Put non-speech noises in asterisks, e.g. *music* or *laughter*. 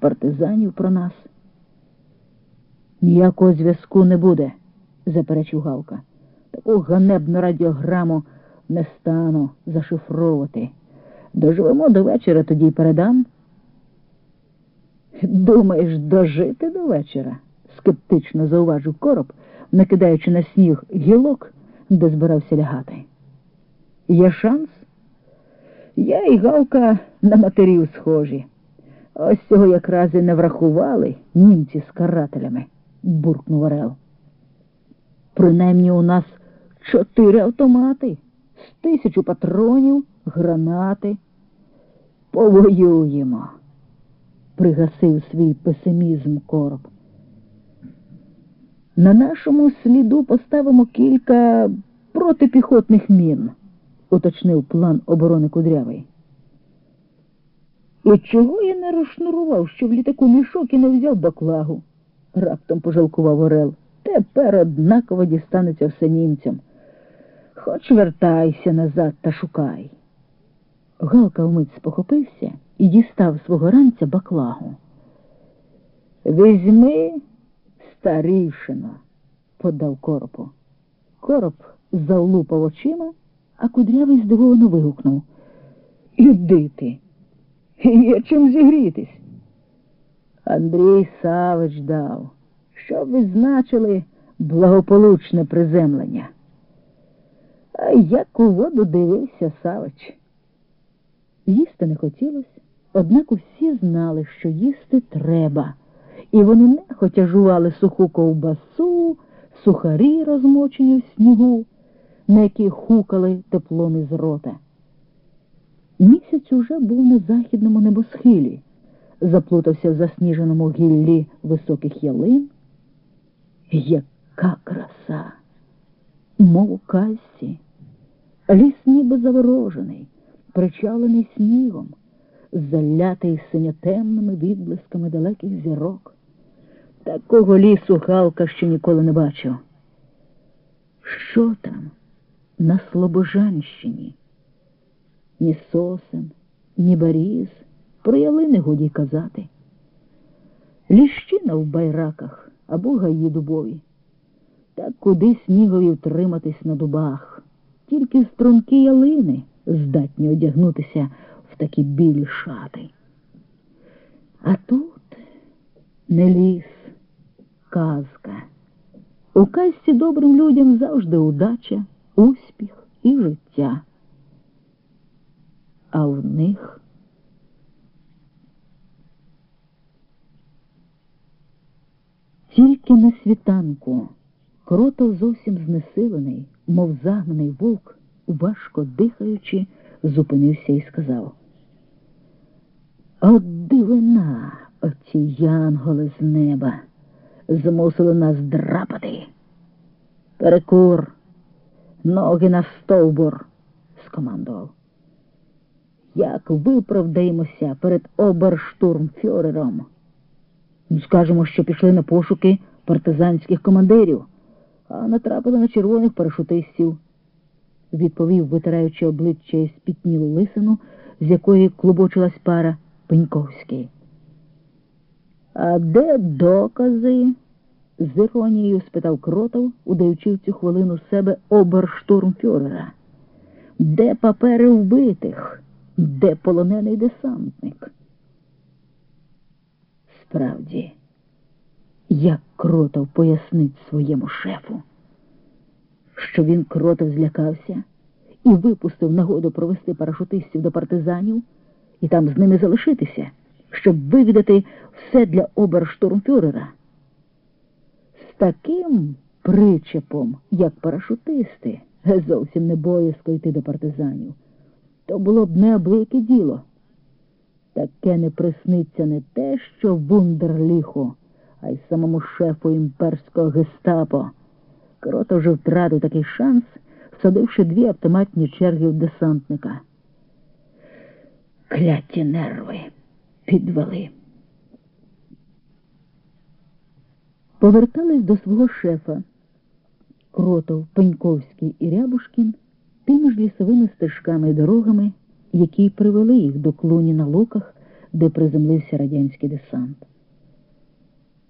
партизанів про нас. Ніякого зв'язку не буде, заперечив Галка. Таку ганебну радіограму не стану зашифровувати. Доживемо до вечора, тоді передам. Думаєш, дожити до вечора? скептично зауважив короб, накидаючи на сніг гілок, де збирався лягати. Є шанс? Я і Галка на матерів схожі. Ось цього якраз і не врахували німці з карателями, буркнув Орел. Принаймні у нас чотири автомати, з тисячу патронів, гранати. Повоюємо, пригасив свій песимізм короб. На нашому сліду поставимо кілька протипіхотних мін, уточнив план оборони Кудрявий. І чого я не розшнурував, що в літаку мішок і не взяв баклагу? раптом пожалкував Орел. Тепер однаково дістанеться все німцям. Хоч вертайся назад та шукай. Галка вмить спохопився і дістав свого ранця баклагу. Візьми, старішина, подав коропу. Короб завлупав очима, а кудрявий здивовано вигукнув. Іди ти. *laughs* Є чим зігрітись. Андрій Савич дав, щоб відзначили благополучне приземлення. А як у воду дивився Савич. Їсти не хотілося, однак усі знали, що їсти треба, і вони нехотя жували суху ковбасу, сухарі, розмочені в снігу, на які хукали теплом із рота. Місяць уже був на західному небосхилі, заплутався в засніженому гіллі високих ялин. Яка краса, мов у касі, ліс ніби заворожений, причалений снігом, залятий синьотемними відблисками далеких зірок. Такого лісу Галка ще ніколи не бачив. Що там на Слобожанщині? Ні сосен, ні баріз, про ялини годі казати. Ліщина в байраках або гаї дубові. Та куди снігові втриматись на дубах, тільки струнки ялини здатні одягнутися в такі білі шати. А тут не ліс, казка. У казці добрим людям завжди удача, успіх і життя. А в них тільки на світанку крото зовсім знесилений, мов загнаний вовк, важко дихаючи, зупинився і сказав. От дивина, оці янголи з неба, змусили нас драпати. Перекур, ноги на стовбур, скомандував. Як виправдаємося перед оберштурмфюрером? Скажемо, що пішли на пошуки партизанських командирів, а натрапили на червоних парашутистів, відповів, витираючи обличчя і спітнілу лисину, з якої клубочилась пара Пеньковський. А де докази? з іронією спитав кротов, удаючи в цю хвилину себе оберштурмфюрера. Де папери вбитих? Де полонений десантник? Справді, як кротов пояснить своєму шефу, що він кротов злякався і випустив нагоду провести парашутистів до партизанів і там з ними залишитися, щоб вивідати все для оберштурмфюрера. З таким причепом, як парашутисти, зовсім не боязко йти до партизанів. То було б неабияке діло. Таке не присниться не те, що вундерліху, а й самому шефу імперського гестапо. Крота вже втратив такий шанс, всадивши дві автоматні черги в десантника. Кляті нерви підвели. Повертались до свого шефа. Кротов, Пеньковський і Рябушкін тими ж лісовими стежками і дорогами, які привели їх до клуні на луках де приземлився радянський десант.